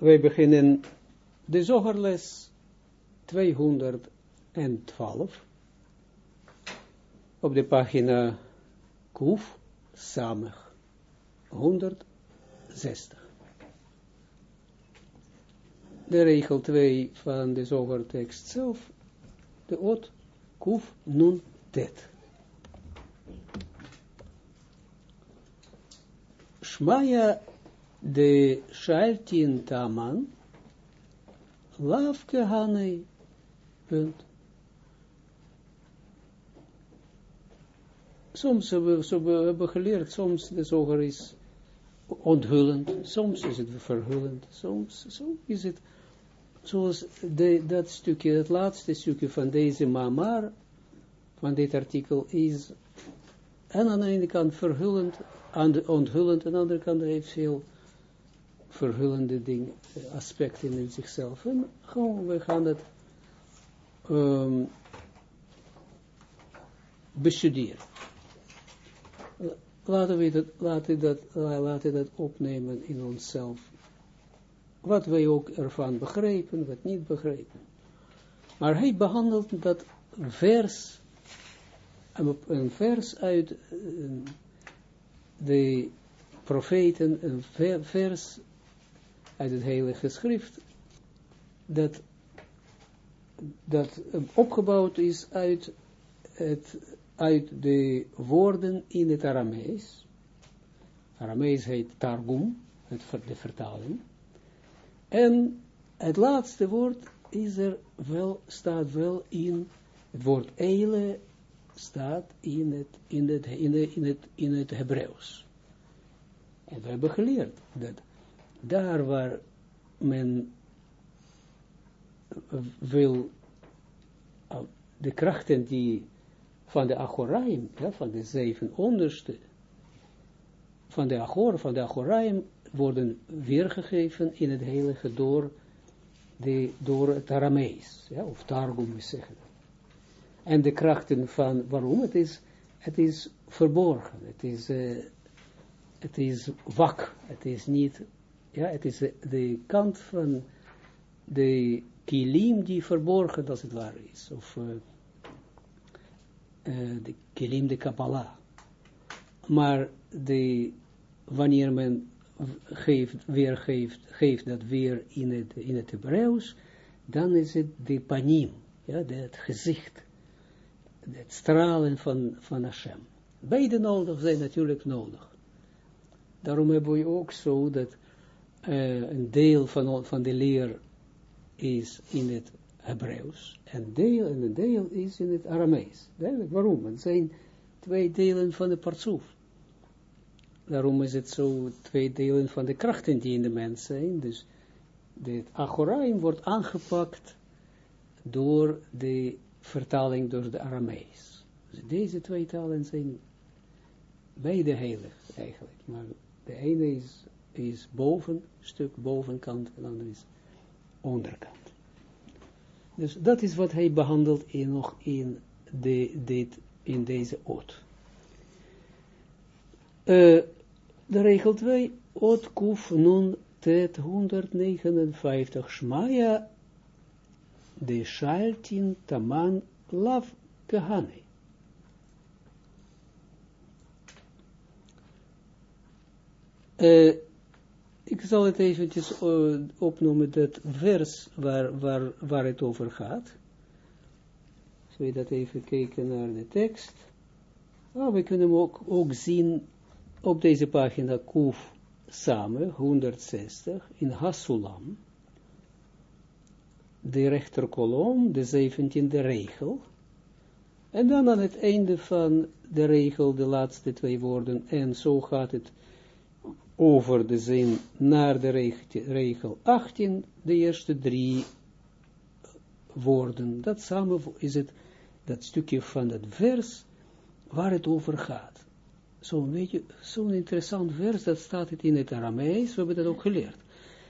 wij beginnen de zogerles 212 op de pagina Kuf Samig 160. De regel 2 van de zogertekst zelf, de ot Kuf Nun Tet. Shmaya de Shaltin Taman, Lavke Hanei, punt. Soms hebben we, hebben geleerd, soms de zoger is onthullend, soms is het verhullend, soms, soms is het, zoals de, dat stukje, het laatste stukje van deze mamar, van dit artikel, is en aan de ene kant verhullend, aan onthullend, aan de andere kant heeft veel verhullende dingen, aspecten in zichzelf. En gewoon, we gaan dat um, bestuderen. Laten we dat, laten dat, laten dat opnemen in onszelf. Wat wij ook ervan begrijpen, wat niet begrijpen. Maar hij behandelt dat vers, een vers uit de profeten, een vers uit het heilige schrift, dat, dat opgebouwd is uit, het, uit de woorden in het Aramees. Aramees heet Targum, het, de vertaling. En het laatste woord is er wel, staat wel in, het woord eile staat in het, in het, in het, in het, in het Hebreeuws. En we hebben geleerd dat daar waar men wil de krachten die van de Achoraim, ja, van de zeven onderste, van de Achor, van de Achoraim, worden weergegeven in het heilige door, de, door het Aramees, ja, of Targum, we zeggen. En de krachten van, waarom? Het is, het is verborgen, het is, uh, het is wak, het is niet ja, het is de, kant van de kilim die verborgen als het ware is. Of uh, de kilim de Kabbalah. Maar de, wanneer men geeft, weer geeft, geeft dat weer in het, in het Hebreeuws, dan is het de panim, ja, het gezicht, het stralen van, van Hashem. Beide nodig zijn natuurlijk nodig. Daarom hebben we ook zo dat uh, een deel van, van de leer is in het Hebreeuws en, deel, en een deel is in het Aramees. Waarom? Het zijn twee delen van de partsoef. Daarom is het zo twee delen van de krachten die in de mens zijn. Dus het Achoraim wordt aangepakt door de vertaling door de Aramees. Dus deze twee talen zijn beide heilig eigenlijk. Maar de ene is is boven, stuk bovenkant, en dan is onderkant. Dus dat is wat hij behandelt in, nog in, de, dit, in deze oot. Uh, de regel 2, oot kuf nun tet 159, shmaya de shaltin taman lav gehane. Uh, ik zal het eventjes uh, opnoemen, dat vers waar, waar, waar het over gaat. Zullen we dat even kijken naar de tekst. Oh, we kunnen hem ook, ook zien op deze pagina Kuf samen, 160, in Hasulam. De rechterkolom, de zeventiende regel. En dan aan het einde van de regel, de laatste twee woorden, en zo gaat het over de zin naar de regel 18, de eerste drie woorden. Dat samen is het, dat stukje van het vers waar het over gaat. Zo'n interessant vers, dat staat het in het Aramees, we hebben dat ook geleerd.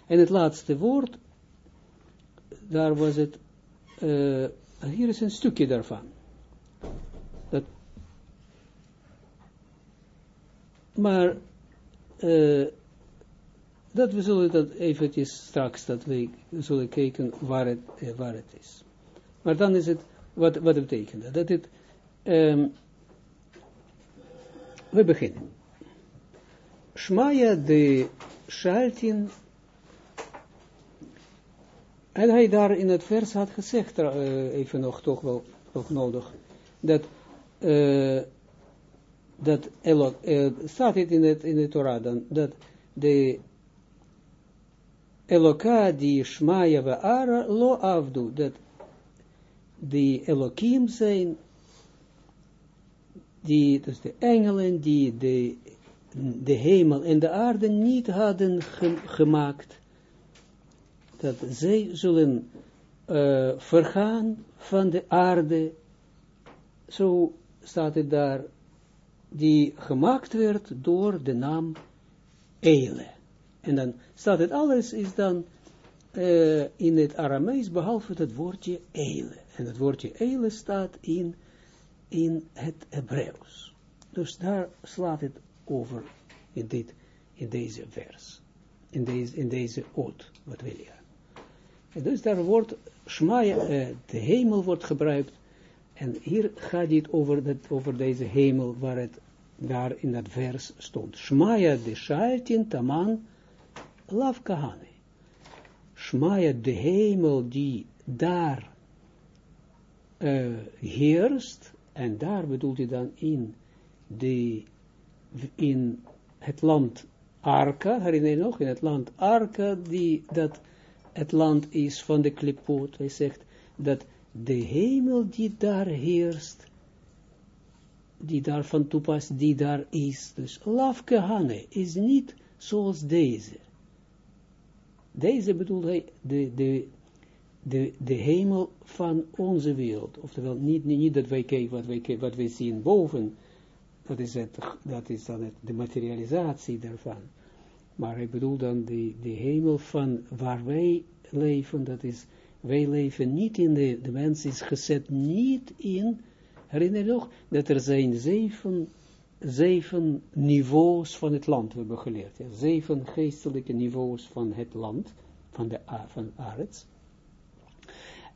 En het laatste woord, daar was het, uh, hier is een stukje daarvan. Dat, maar uh, dat we zullen dat eventjes straks, dat we zullen kijken waar het, eh, waar het is. Maar dan is het, wat, wat betekent dat? Dat het, um, we beginnen. Shmaya de Shaltin, en hij daar in het vers had gezegd, uh, even nog toch wel nog nodig, dat, dat Elok, uh, staat het in het, in de Torah dan, dat de Eloka die Shmaya we Ara lo afdu, dat die Elokim zijn, die, dus de engelen die de, de hemel en de aarde niet hadden gemaakt, dat zij zullen uh, vergaan van de aarde, zo staat het daar, die gemaakt werd door de naam Eile. En dan staat het, alles is dan uh, in het Aramees, behalve het woordje Eile. En het woordje Eile staat in, in het Hebreeuws. Dus daar slaat het over in, dit, in deze vers. In deze, in deze oot, wat wil je? En dus daar wordt Shmaya, uh, de hemel wordt gebruikt. En hier gaat het over, dat, over deze hemel, waar het daar in dat vers stond. Shmaya de Shaltin Taman Lav Kahane. Shmaya de hemel die daar uh, heerst, en daar bedoelt hij dan in, de, in het land Arka, herinner je nog, in het land Arka, die, dat het land is van de klipoot. Hij zegt dat de hemel die daar heerst, die daar van toepas, die daar is, dus lafke is niet zoals deze. Deze bedoelt hij de, de, de, de hemel van onze wereld. Oftewel, niet, niet, niet dat wij kijken wat wij, wat wij zien boven, dat is, het, dat is dan het, de materialisatie daarvan. Maar hij bedoelt dan de, de hemel van waar wij leven, dat is, wij leven niet in de, de mens is gezet niet in, herinner je nog, dat er zijn zeven, zeven niveaus van het land, we hebben geleerd, zeven geestelijke niveaus van het land, van de van Arets.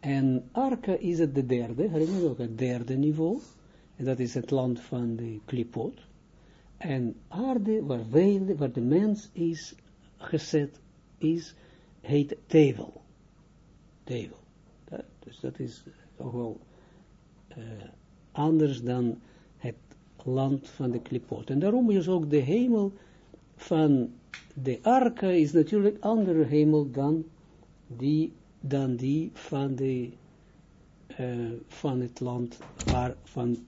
En Arka is het de derde, herinner je ook, het derde niveau, en dat is het land van de klipot. En aarde, waar, wij, waar de mens is gezet, is, heet Tevel. Tevel. dus dat is toch wel uh, anders dan het land van de klipot. En daarom is ook de hemel van de arka is natuurlijk andere hemel dan die, dan die van, de, uh, van het land waar, van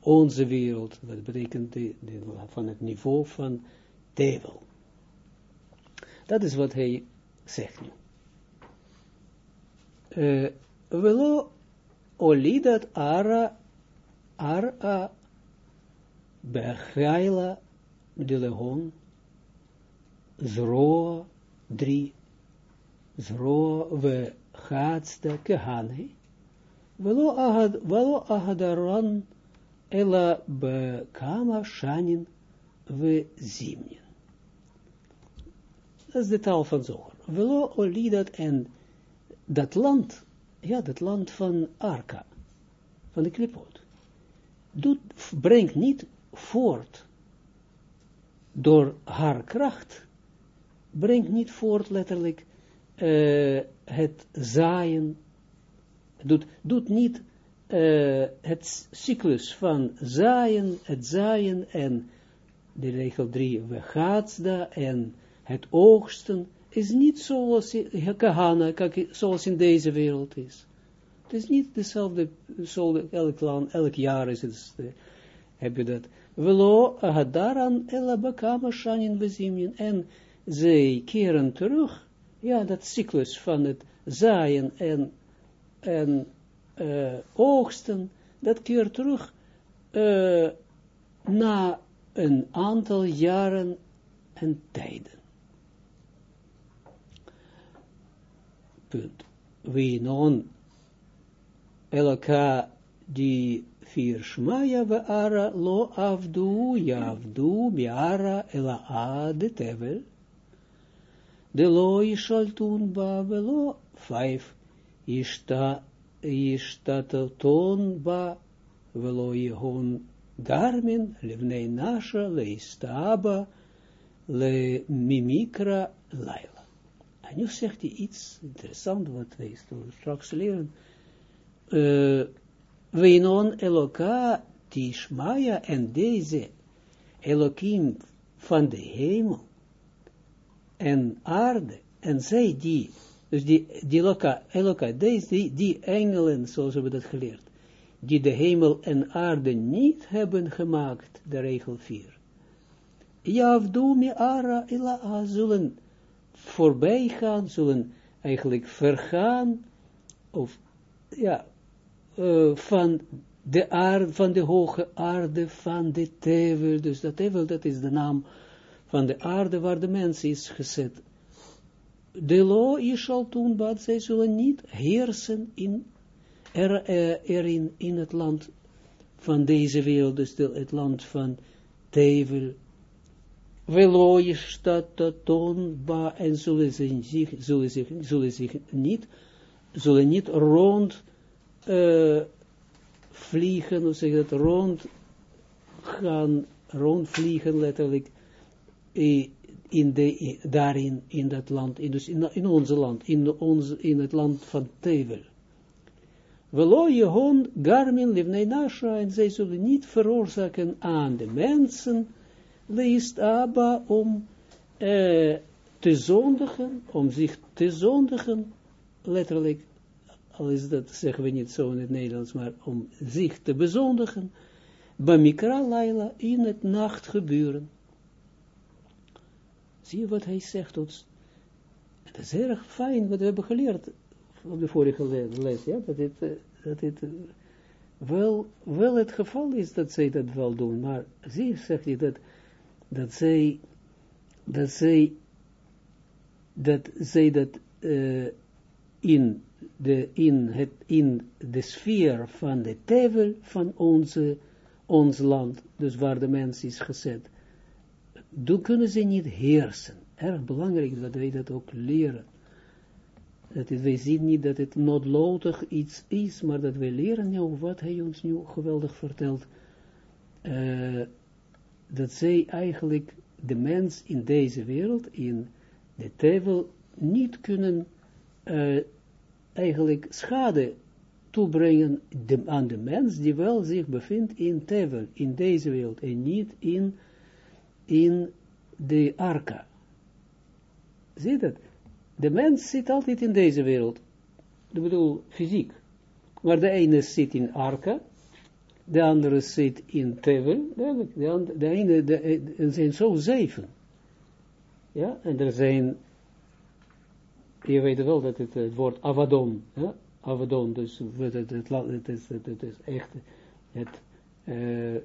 onze wereld, dat betekent de, de, van het niveau van Tevel. Dat is wat hij zegt nu. Uh, Velo olidat ara, ara, bechaila, de legon, zroa, drie, zroa, we gaatste kehane, velo ahad, velo ahadaran, Ela bekama shanin we zimnin. Dat is de taal van Zoger. Velo olidat en dat land, ja, dat land van Arka, van de klipot, doet, brengt niet voort door haar kracht, brengt niet voort letterlijk uh, het zaaien, doet, doet niet uh, het cyclus van zaaien, het zaaien en de regel 3, we gaat en het oogsten, is niet zoals Kahana, zoals in deze wereld is. Het is niet dezelfde, zo elk, elk jaar is het, heb je dat. Velo hadaran ela bakama shanin bezimien. En zij keren terug, ja, dat cyclus van het zaaien en, en uh, oogsten, dat keert terug uh, na een aantal jaren en tijden. Punt. We non elka die vier shmaya we ara lo avdu yavdu miara ela de tevel de lo ishaltun ba velo, vijf, ishta, ishtaton ba velo jehon garmin, levnei nasha, le istaba, le mimikra laila. En nu zegt hij iets interessants wat wij straks leren. Uh, Weinon Eloka Tishmaya en deze Elokim van de hemel en aarde en zij die, dus die, die Eloka, Eloka deze, die, die engelen, zoals we dat geleerd, die de hemel en aarde niet hebben gemaakt, de regel 4. Javdu ara ila zullen voorbij gaan, zullen eigenlijk vergaan, of ja, uh, van de aarde, van de hoge aarde, van de tevel, dus dat tevel, dat is de naam van de aarde waar de mens is gezet. De lo is al toen, wat zij zullen niet heersen in, er, uh, erin, in het land van deze wereld, dus de, het land van tevel, Velo is dat ba en zullen ze zich, zullen zich, zullen zich niet, zullen niet rond uh, vliegen, hoe zeg je dat, rond gaan, rondvliegen letterlijk, in de, daarin, in dat land, in, dus in, in onze land, in, onze, in het land van Tevel. Velo Jehon Garmin Livnei Nasha, en zij zullen niet veroorzaken aan de mensen, leest Abba om uh, te zondigen, om zich te zondigen, letterlijk, al is dat, zeggen we niet zo in het Nederlands, maar om zich te bezondigen, Bamikra Laila in het nachtgebeuren. Zie je wat hij zegt ons? Het is erg fijn wat we hebben geleerd op de vorige les, ja, dat dit, eh, dat dit eh, wel, wel het geval is dat zij dat wel doen, maar zie, zegt hij dat dat zij, dat zij, dat zij dat uh, in, de, in, het, in de sfeer van de tevel van onze, ons land, dus waar de mens is gezet, dan kunnen ze niet heersen. Erg belangrijk dat wij dat ook leren. Dat wij zien niet dat het noodlotig iets is, maar dat wij leren nu wat hij ons nu geweldig vertelt. Uh, dat zij eigenlijk de mens in deze wereld, in de tevel, niet kunnen uh, eigenlijk schade toebrengen aan de mens die wel zich bevindt in tevel, in deze wereld, en niet in, in de arka. Zie dat? De mens zit altijd in deze wereld. Ik bedoel, fysiek. Maar de ene zit in arka, de andere zit in Tevel, de, de, de ene, er zijn zo zeven. Ja, en er zijn, je weet wel dat het, het woord Avadon, ja, Avadon, dus het, het, het, is, het is echt het, uh,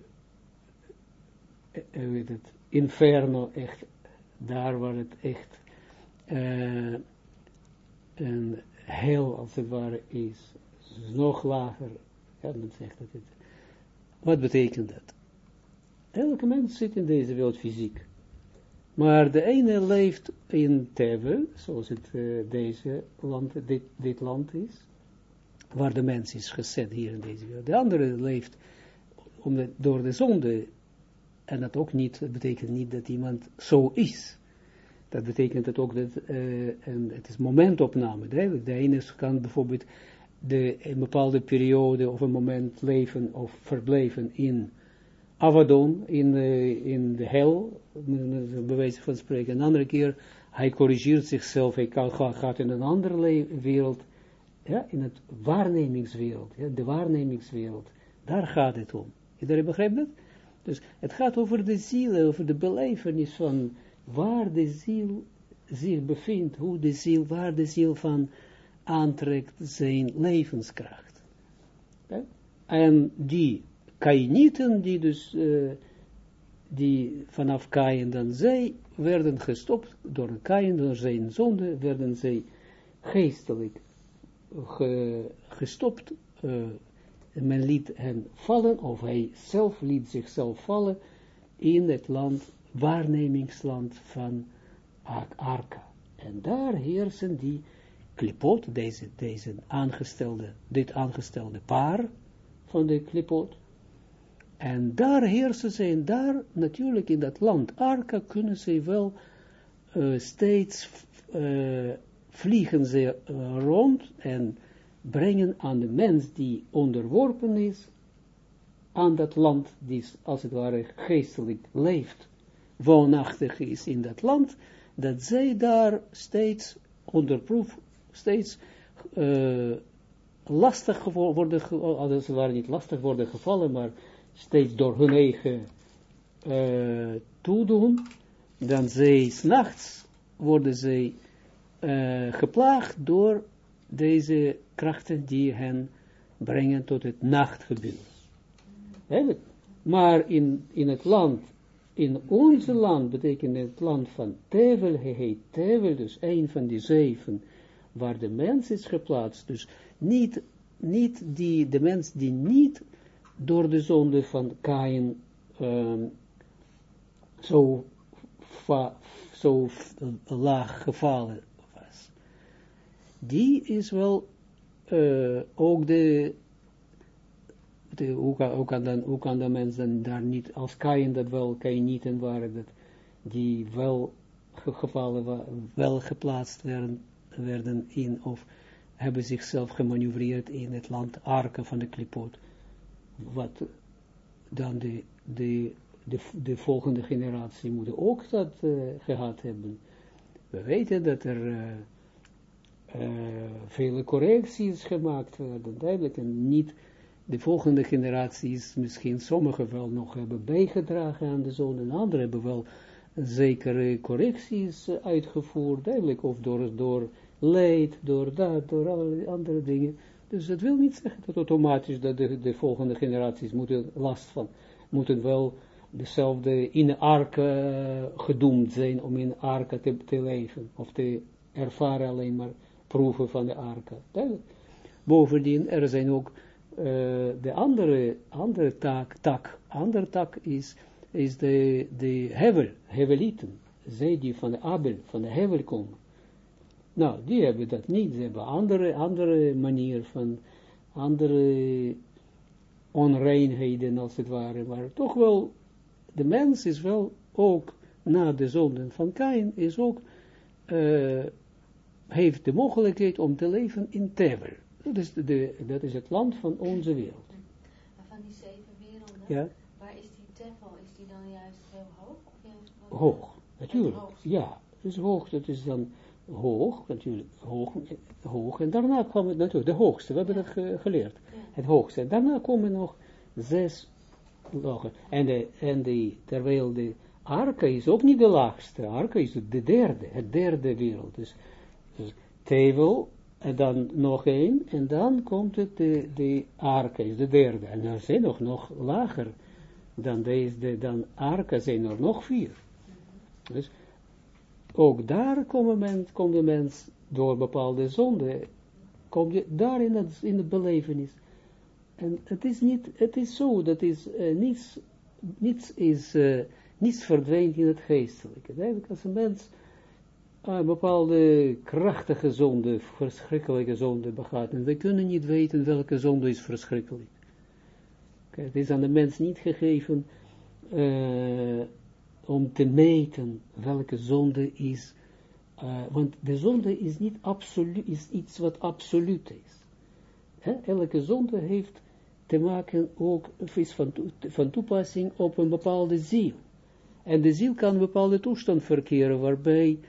weet het, inferno, echt, daar waar het echt uh, een hel, als het ware, is, nog lager, ja, men zegt dat het wat betekent dat? Elke mens zit in deze wereld fysiek. Maar de ene leeft in Tevel, zoals het uh, deze land, dit, dit land is, waar de mens is gezet hier in deze wereld. De andere leeft om door de zonde, en dat ook niet, betekent niet dat iemand zo is. Dat betekent dat ook dat, uh, en het is momentopname. De, de ene kan bijvoorbeeld de, een bepaalde periode of een moment leven of verblijven in Avadon, in, uh, in de hel, bij wijze van spreken. Een andere keer, hij corrigeert zichzelf, hij gaat in een andere wereld, ja, in het waarnemingswereld, ja, de waarnemingswereld. Daar gaat het om. Iedereen begrijpt dat? Dus het gaat over de ziel, over de belevenis van waar de ziel zich bevindt, hoe de ziel, waar de ziel van aantrekt zijn levenskracht. En die kainieten, die dus, uh, die vanaf Kain dan zij, werden gestopt door Kain, door zijn zonde, werden zij geestelijk ge, gestopt. Uh, men liet hen vallen, of hij zelf liet zichzelf vallen, in het land, waarnemingsland van Arka. En daar heersen die klipot, deze, deze aangestelde, dit aangestelde paar van de klipot. En daar heersen ze, en daar natuurlijk in dat land Arka kunnen ze wel uh, steeds uh, vliegen ze uh, rond en brengen aan de mens die onderworpen is aan dat land, die als het ware geestelijk leeft, woonachtig is in dat land, dat zij daar steeds onder proef, steeds uh, lastig worden, als ze waren niet lastig worden gevallen, maar steeds door hun eigen uh, toedoen, dan zij s'nachts worden zij uh, geplaagd door deze krachten die hen brengen tot het nachtgebied. Maar in, in het land, in onze land, betekent het land van Tevel, hij heet Tevel, dus een van die zeven, waar de mens is geplaatst. Dus niet, niet die, de mens die niet door de zonde van Kain um, zo, zo laag gevallen was. Die is wel uh, ook de hoe, kan, hoe, kan dan, de mens dan daar niet, als Kain dat wel, Kainieten waren, dat die wel gevallen, wel geplaatst werden, werden in, of hebben zichzelf gemanoeuvreerd in het land Arken van de Klipot, wat dan de, de, de, de volgende generatie moeten ook dat uh, gehad hebben. We weten dat er uh, uh, vele correcties gemaakt werden, duidelijk, en niet de volgende generaties misschien sommigen wel nog hebben bijgedragen aan de zon en anderen hebben wel zekere correcties uitgevoerd, duidelijk, of door, door leed, door dat, door allerlei andere dingen. Dus dat wil niet zeggen dat automatisch dat de, de volgende generaties moeten last van, moeten wel dezelfde in arken gedoemd zijn om in arken te, te leven, of te ervaren alleen maar proeven van de arken. Bovendien, er zijn ook uh, de andere, andere tak, tak, andere tak is, is de, de hevel, hevelieten. Zij die van de Abel, van de hevel komen. Nou, die hebben dat niet. Ze hebben andere, andere manier van, andere onreinheden als het ware. Maar toch wel, de mens is wel ook, na de zonden van Kain, is ook, uh, heeft de mogelijkheid om te leven in Tever. Dat is, de, dat is het land van onze wereld. Van die zeven werelden, ja. waar is die tevel, is die dan juist heel hoog? Hoog, natuurlijk. Ja, dus hoog, dat is dan hoog, natuurlijk, hoog, hoog. En daarna kwam het natuurlijk, de hoogste, we hebben ja. dat ge, geleerd. Ja. Het hoogste. En daarna komen nog zes lagen. En, de, en de, terwijl de arka is ook niet de laagste, arka is de derde, het derde wereld. Dus, dus tevel, en dan nog één, en dan komt het de, de arke, de derde. En er zijn nog, nog lager dan deze, dan arke zijn er nog vier. Dus ook daar komt, men, komt de mens door bepaalde zonde, kom je daar in het, in belevenis. En het is niet, het is zo, dat is uh, niets, niets is, uh, niets verdwijnt in het geestelijke. Eigenlijk als een mens een bepaalde krachtige zonde, verschrikkelijke zonde begaat. En we kunnen niet weten welke zonde is verschrikkelijk. Het is aan de mens niet gegeven uh, om te meten welke zonde is. Uh, want de zonde is niet absoluut, is iets wat absoluut is. Elke zonde heeft te maken ook, is van, van toepassing op een bepaalde ziel. En de ziel kan een bepaalde toestand verkeren waarbij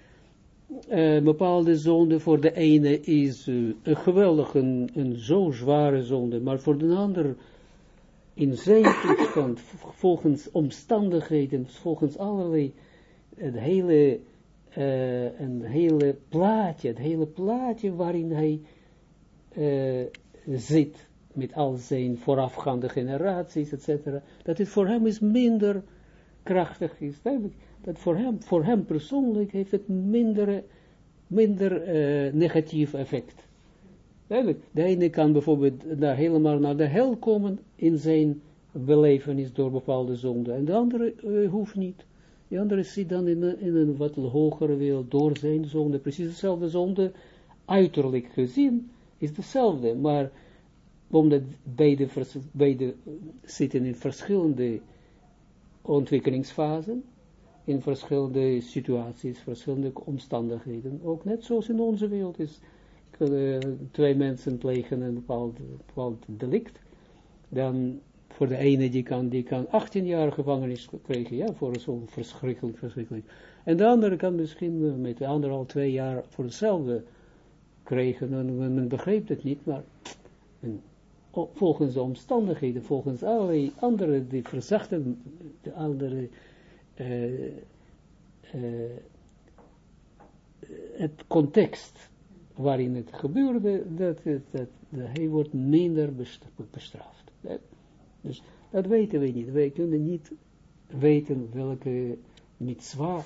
uh, bepaalde zonde voor de ene is een geweldig, een, een zo zware zonde, maar voor de ander in zijn toestand, volgens omstandigheden, volgens allerlei, het hele, uh, een hele plaatje, het hele plaatje waarin hij zit, met al zijn voorafgaande generaties, etc., dat het voor hem is minder krachtig is, dat voor hem, voor hem persoonlijk heeft het minder, minder uh, negatief effect. De ene kan bijvoorbeeld naar, helemaal naar de hel komen in zijn belevenis door bepaalde zonden, en de andere uh, hoeft niet. Die andere zit dan in een, in een wat hogere wereld door zijn zonde. Precies dezelfde zonde, uiterlijk gezien, is dezelfde. Maar omdat beide, beide zitten in verschillende ontwikkelingsfasen, in verschillende situaties, verschillende omstandigheden. Ook net zoals in onze wereld is, twee mensen plegen een bepaald, bepaald delict, dan voor de ene die kan, die kan 18 jaar gevangenis krijgen, ja, voor zo'n verschrikkelijk, verschrikkelijk. En de andere kan misschien uh, met de andere al twee jaar voor hetzelfde krijgen, en men, begreep het niet, maar volgens de omstandigheden, volgens allerlei andere, die verzachten, de andere, uh, uh, het context waarin het gebeurde, dat, dat, dat, hij wordt minder bestraft. Dus dat weten we niet. Wij kunnen niet weten welke mitzwa,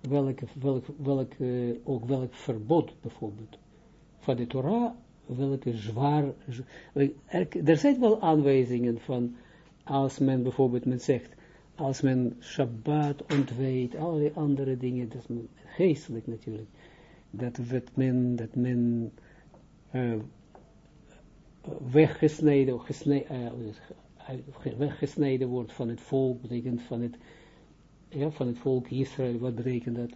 welke, welk, welk, ook welk verbod bijvoorbeeld van de Torah welke zwaar, er, er zijn wel aanwijzingen van, als men bijvoorbeeld, men zegt, als men Shabbat ontweet, allerlei andere dingen, dat is geestelijk natuurlijk, dat, men, dat men uh, weggesneden, gesneden, uh, weggesneden wordt van het volk, betekent van het, ja, van het volk Israël, wat betekent dat?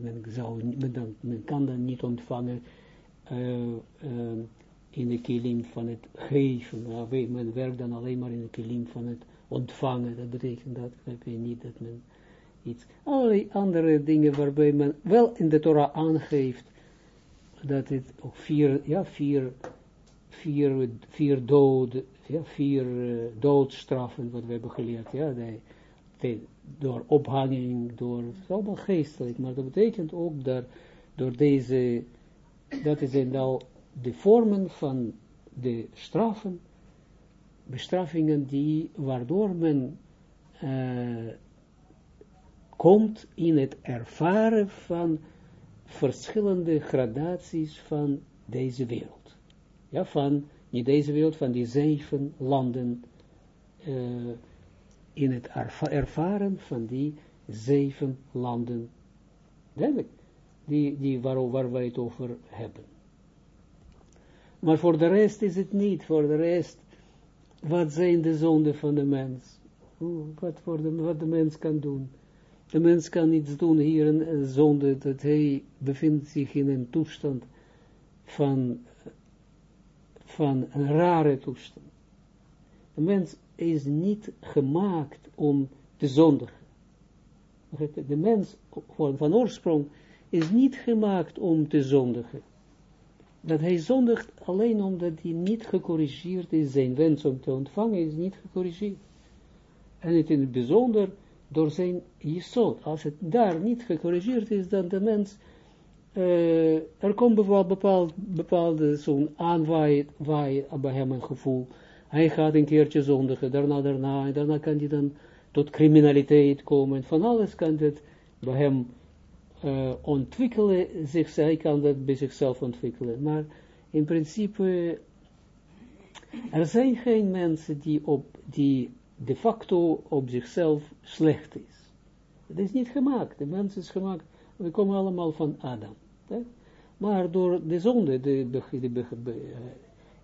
Men, zou, men, dan, men kan dan niet ontvangen uh, in de kilim van het geven. Men werkt dan alleen maar in de kilim van het ontvangen. Dat betekent dat, heb je niet dat men iets, allerlei andere dingen waarbij men wel in de Torah aangeeft dat het ook vier, ja, vier, vier, vier ja, vier uh, doodstraffen, wat we hebben geleerd, ja, de, door ophanging, door, het is allemaal geestelijk, maar dat betekent ook dat door deze dat zijn nou de vormen van de straffen, bestraffingen die, waardoor men uh, komt in het ervaren van verschillende gradaties van deze wereld. Ja, van, niet deze wereld, van die zeven landen, uh, in het ervaren van die zeven landen. Duidelijk die, die waar, waar wij het over hebben. Maar voor de rest is het niet, voor de rest, wat zijn de zonden van de mens? wat, voor wat de mens kan doen. De mens kan niets doen hier een, zonde, dat hij bevindt zich in een toestand van, van een rare toestand. De mens is niet gemaakt om te zondigen. De mens van oorsprong is niet gemaakt om te zondigen. Dat hij zondigt alleen omdat hij niet gecorrigeerd is, zijn wens om te ontvangen is niet gecorrigeerd. En het in het bijzonder door zijn jesot. Als het daar niet gecorrigeerd is, dan de mens, uh, er komt bijvoorbeeld bepaald, bepaalde zo'n aanwaai bij hem een gevoel. Hij gaat een keertje zondigen, daarna, daarna, en daarna kan hij dan tot criminaliteit komen. Van alles kan het bij hem uh, ontwikkelen zich, hij kan dat bij zichzelf ontwikkelen, maar in principe, er zijn geen mensen die, op, die de facto op zichzelf slecht is. Het is niet gemaakt, de mens is gemaakt, we komen allemaal van Adam. Hè? Maar door de zonde, de, de, de, de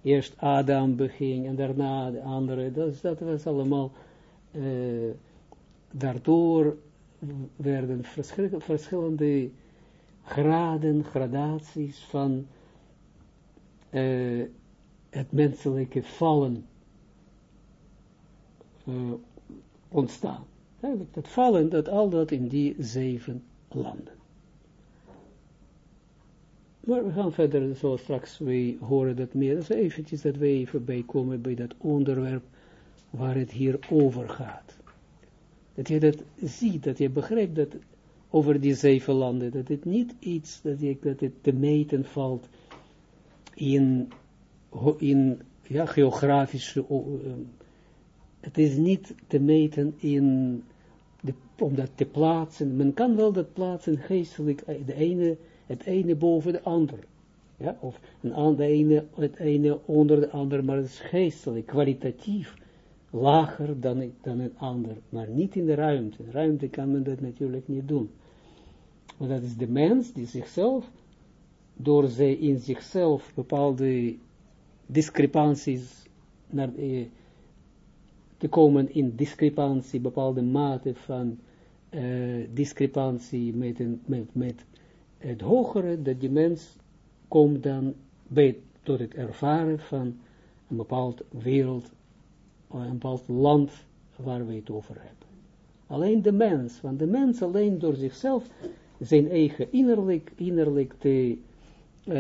eerst Adam beging en daarna de andere, dat, dat was allemaal, uh, daardoor werden verschillende graden, gradaties van uh, het menselijke vallen uh, ontstaan. Eigenlijk dat vallen, dat al dat in die zeven landen. Maar we gaan verder, zoals straks we horen dat meer, dus eventjes dat we even bij komen bij dat onderwerp waar het hier over gaat dat je dat ziet, dat je begrijpt dat over die zeven landen, dat het niet iets, dat, je, dat het te meten valt in, in ja, geografische, het is niet te meten in, de, om dat te plaatsen, men kan wel dat plaatsen geestelijk, eh, de ene, het ene boven de ander, ja, of een, de ene, het ene onder de ander, maar het is geestelijk, kwalitatief, lager dan, dan een ander, maar niet in de ruimte. De ruimte kan men dat natuurlijk niet doen. Maar dat is de mens die zichzelf, door ze in zichzelf bepaalde discrepanties naar, eh, te komen in discrepantie, bepaalde mate van uh, discrepantie met, met, met het hogere, dat die mens komt dan bij, tot het ervaren van een bepaald wereld, een bepaald land waar we het over hebben. Alleen de mens, want de mens alleen door zichzelf zijn eigen innerlijk, innerlijk te, uh,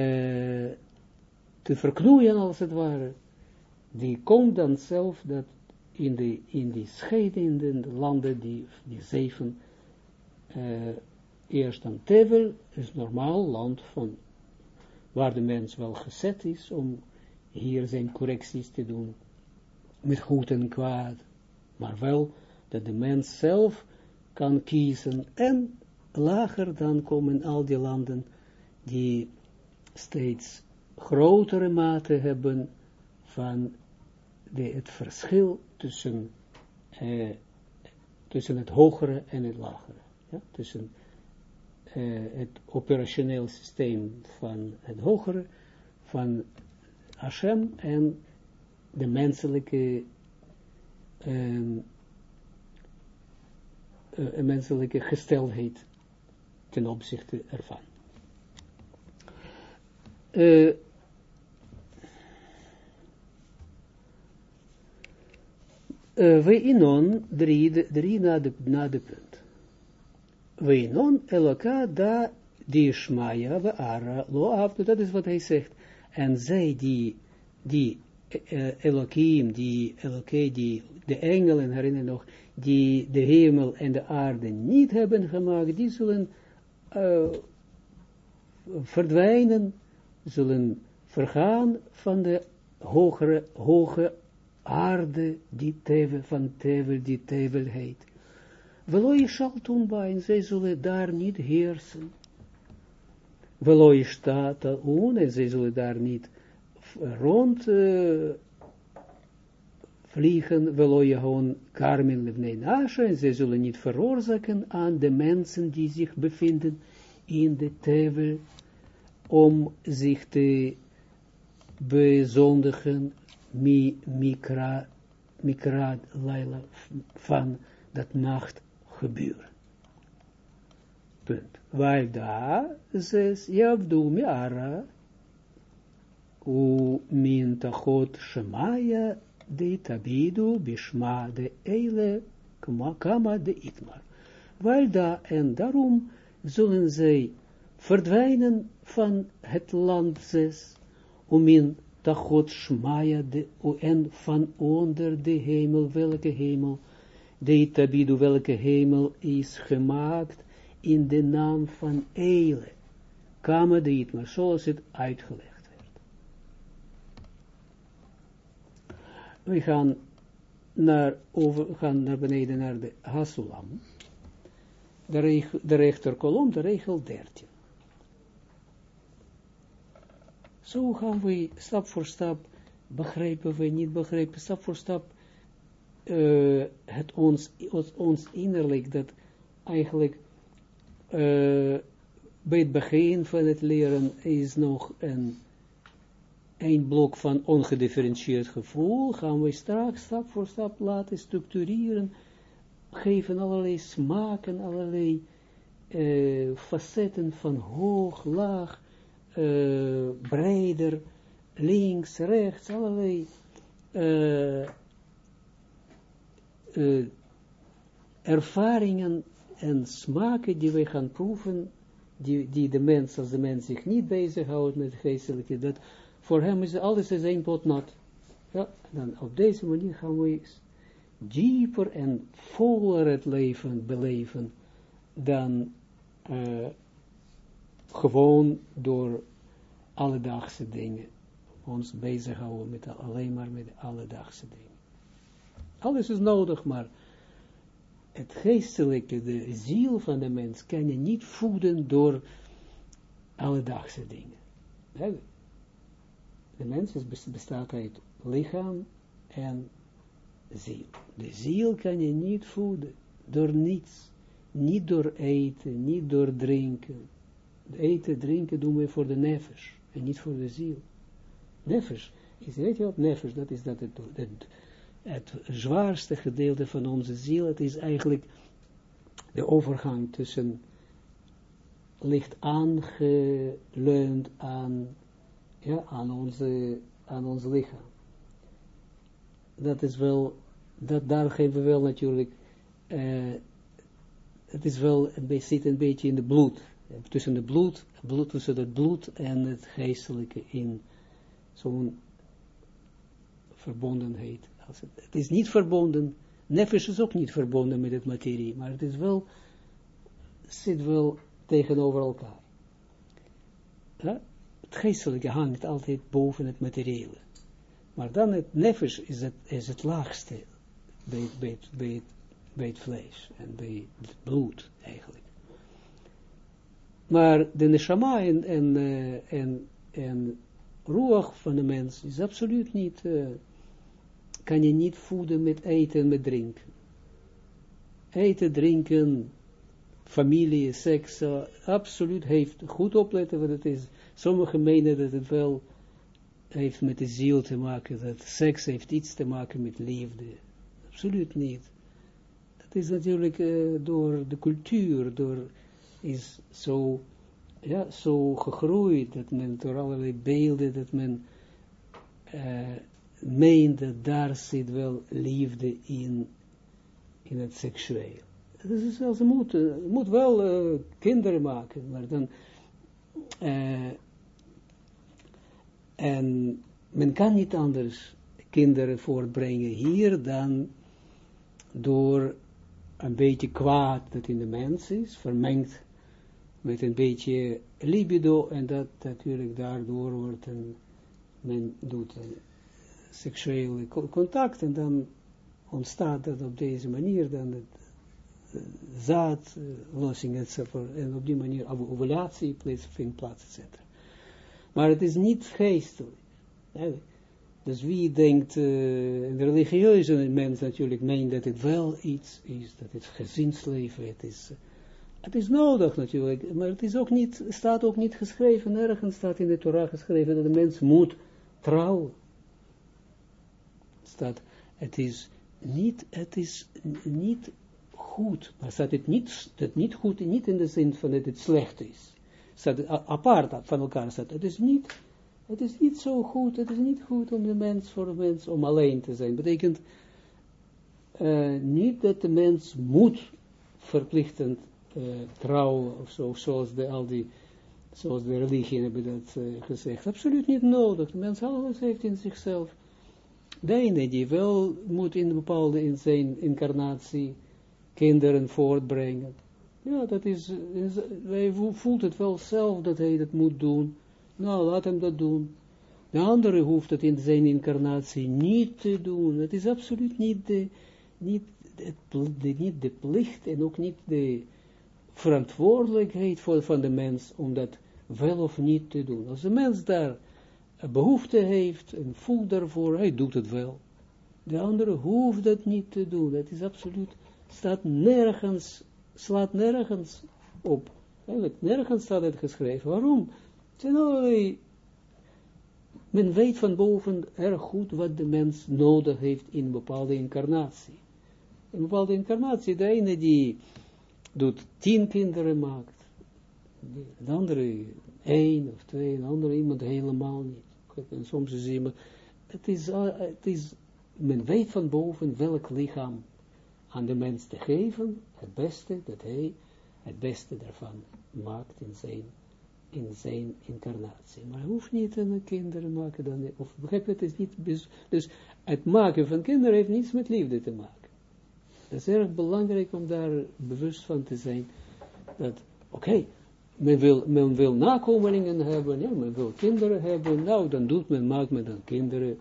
te verknoeien als het ware, die komt dan zelf dat in, de, in die scheidende landen, die, die zeven, uh, eerst dan Tevel, is normaal land van, waar de mens wel gezet is om hier zijn correcties te doen, met goed en kwaad, maar wel dat de mens zelf kan kiezen en lager dan komen al die landen die steeds grotere mate hebben van de, het verschil tussen, eh, tussen het hogere en het lagere. Ja? Tussen eh, het operationeel systeem van het hogere, van Hashem en de menselijke, uh, uh, menselijke gesteldheid ten opzichte ervan. Uh, uh, we inon drie, drie na de, na de punt. We inon eloka da die shmaya we ara lo af, dat is wat hij zegt. En zij die, die uh, Elohim, die Eloke, die de engelen, herinner nog, die de hemel en de aarde niet hebben gemaakt, die zullen uh, verdwijnen, zullen vergaan van de hogere, hoge aarde, die tevel, van tevel, die tevel heet. Veloi bij, en zij zullen daar niet heersen. Veloi staat un, en zij zullen daar niet rond uh, vliegen, veloi gewoon karmin levnei nasha, en zij zullen niet veroorzaken aan de mensen die zich bevinden in de tevel, om zich te bezondigen mi, mikra, mikra laila van dat nacht gebeuren. Punt. Daar zes, javdu miara, u min tachot shemaya de tabidu bishma de eile kama de itmar. Waar daar en daarom zullen zij verdwijnen van het land zes, om in tachot shmaya de, en van onder de hemel, welke hemel, de tabidu, welke hemel is gemaakt in de naam van Eile, kama de itmar, zoals het uitgelegd werd. We gaan naar, over, gaan naar beneden naar de Hasulam, de, reg, de rechterkolom, de regel 13. Zo gaan we stap voor stap, begrijpen we, niet begrijpen, stap voor stap, het ons, ons, innerlijk, dat eigenlijk uh, bij het begin van het leren is nog een, een blok van ongedifferentieerd gevoel, gaan we straks stap voor stap laten structureren, geven allerlei smaken, allerlei facetten van hoog, laag, uh, breder, links, rechts, allerlei uh, uh, ervaringen en smaken die wij gaan proeven, die, die de mens, als de mens zich niet bezighoudt met geestelijke, dat voor hem is alles is één pot. Ja, dan op deze manier gaan we dieper en voller het leven beleven dan uh, gewoon door alledaagse dingen ons bezighouden met alleen maar met alledaagse dingen. Alles is nodig, maar het geestelijke, de ziel van de mens, kan je niet voeden door alledaagse dingen. De mens is, bestaat uit lichaam en ziel. De ziel kan je niet voeden, door niets. Niet door eten, niet door drinken. Eten, drinken doen we voor de nefesh, en niet voor de ziel. Nefesh, is, weet je wat, nefesh, dat is dat het, het, het zwaarste gedeelte van onze ziel, het is eigenlijk de overgang tussen ligt aangeleund aan, ja, aan, onze, aan ons lichaam. Dat is wel, dat, daar geven we wel natuurlijk, uh, het is wel, het zit een beetje in de bloed, tussen de bloed, bloed tussen het bloed en het geestelijke in zo'n verbondenheid. Als het, het, is niet verbonden, nefesh is ook niet verbonden met het materie, maar het is wel, zit wel tegenover elkaar. Het geestelijke hangt altijd boven het materiële. Maar dan het nefesh is het, is het laagste bij, bij, bij, bij het vlees en bij het bloed eigenlijk. Maar de neshama en, en, uh, en, en ruach van de mens is absoluut niet, uh, kan je niet voeden met eten en met drinken. Eten, drinken, familie, seks, uh, absoluut heeft, goed opletten wat het is. Sommigen menen dat het wel heeft met de ziel te maken, dat seks heeft iets te maken met liefde. Absoluut niet. Dat is natuurlijk door de cultuur, door is zo, ja, zo gegroeid, dat men door allerlei beelden, dat men uh, meent dat daar zit wel liefde in, in het seksueel. Dus ze moet, moet wel uh, kinderen maken, maar dan, uh, en men kan niet anders kinderen voortbrengen hier dan door een beetje kwaad dat in de mens is, vermengd met een beetje libido en dat natuurlijk daardoor wordt een, men doet een seksuele contact en dan ontstaat dat op deze manier dan het zaadlossing, enzovoort, en op die manier ovulatie vindt plaats, etc. Maar het is niet geestelijk. Dus wie denkt, uh, een religieuze mens natuurlijk meent dat het wel iets is, dat het gezinsleven, het is, het is nodig natuurlijk, maar het is ook niet, staat ook niet geschreven, nergens staat in de Torah geschreven dat de mens moet trouwen. Staat, het is niet, het is niet goed, maar staat het niet, niet goed, niet in de zin van dat het slecht is. Staat het apart van elkaar staat. Het is niet, het is niet zo goed, het is niet goed om de mens voor de mens om alleen te zijn. Betekent uh, niet dat de mens moet verplichtend uh, trouwen of zo, zoals de, al die, zoals de religie hebben dat uh, gezegd. Absoluut niet nodig. De mens alles heeft in zichzelf. De ene die wel moet in een bepaalde in zijn incarnatie kinderen voortbrengen. Ja, dat is, hij voelt het wel zelf dat hij dat moet doen. Nou, laat hem dat doen. De andere hoeft het in zijn incarnatie niet te doen. Het is absoluut niet de, niet, de, niet de plicht en ook niet de verantwoordelijkheid voor, van de mens om dat wel of niet te doen. Als de mens daar een behoefte heeft en voelt daarvoor, hij doet het wel. De andere hoeft dat niet te doen. Het is absoluut staat nergens, slaat nergens op. Eigenlijk, nergens staat het geschreven. Waarom? Het men weet van boven erg goed wat de mens nodig heeft in een bepaalde incarnatie. In een bepaalde incarnatie, de ene die doet tien kinderen maakt, de andere één of twee, een andere iemand helemaal niet. En soms is iemand, het is, het is, men weet van boven welk lichaam aan de mens te geven, het beste dat hij het beste daarvan maakt in zijn, in zijn incarnatie. Maar hoeft niet een kinderen maken dan, of begrijp je, het is niet, dus het maken van kinderen heeft niets met liefde te maken. Het is erg belangrijk om daar bewust van te zijn, dat, oké, men, wil, men wil nakomelingen hebben, ja, men wil kinderen hebben, nou, dan doet men, maakt men dan kinderen.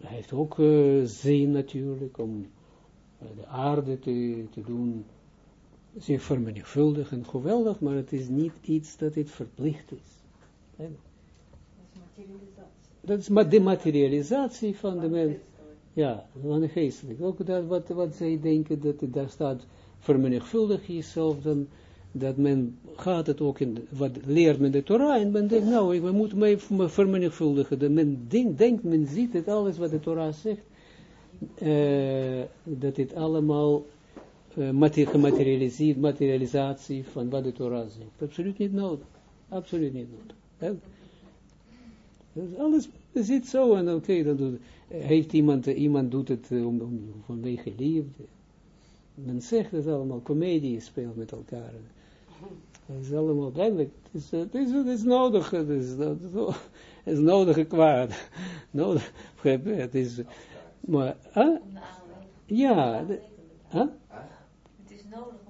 Hij heeft ook uh, zin natuurlijk, om de aarde te, te doen, zich vermenigvuldigen, geweldig, maar het is niet iets dat het verplicht is. Dat is materialisatie. Dat is de materialisatie van de mens. Ja, van geestelijk. Ook dat, wat, wat zij denken, dat het daar staat, vermenigvuldig jezelf, dan, dat men gaat het ook in, wat leert men de Torah, en men denkt, nou, we moeten mij vermenigvuldigen. Dat men denkt, denkt, men ziet het, alles wat de Torah zegt, uh, dat dit allemaal uh, gematerialiseerd, materialisatie van wat de Torah zegt. Absoluut niet nodig. Absoluut niet nodig. Dus alles zit zo en oké, okay, dan doet, heeft iemand, iemand doet het om, om, vanwege liefde. Men zegt het allemaal, comedie speelt met elkaar. Het is allemaal duidelijk. Het is, het is, het is nodig. Het is, het is, nodig kwaad. Nodig. Het is, maar, huh? Ja. Huh? Het is nodig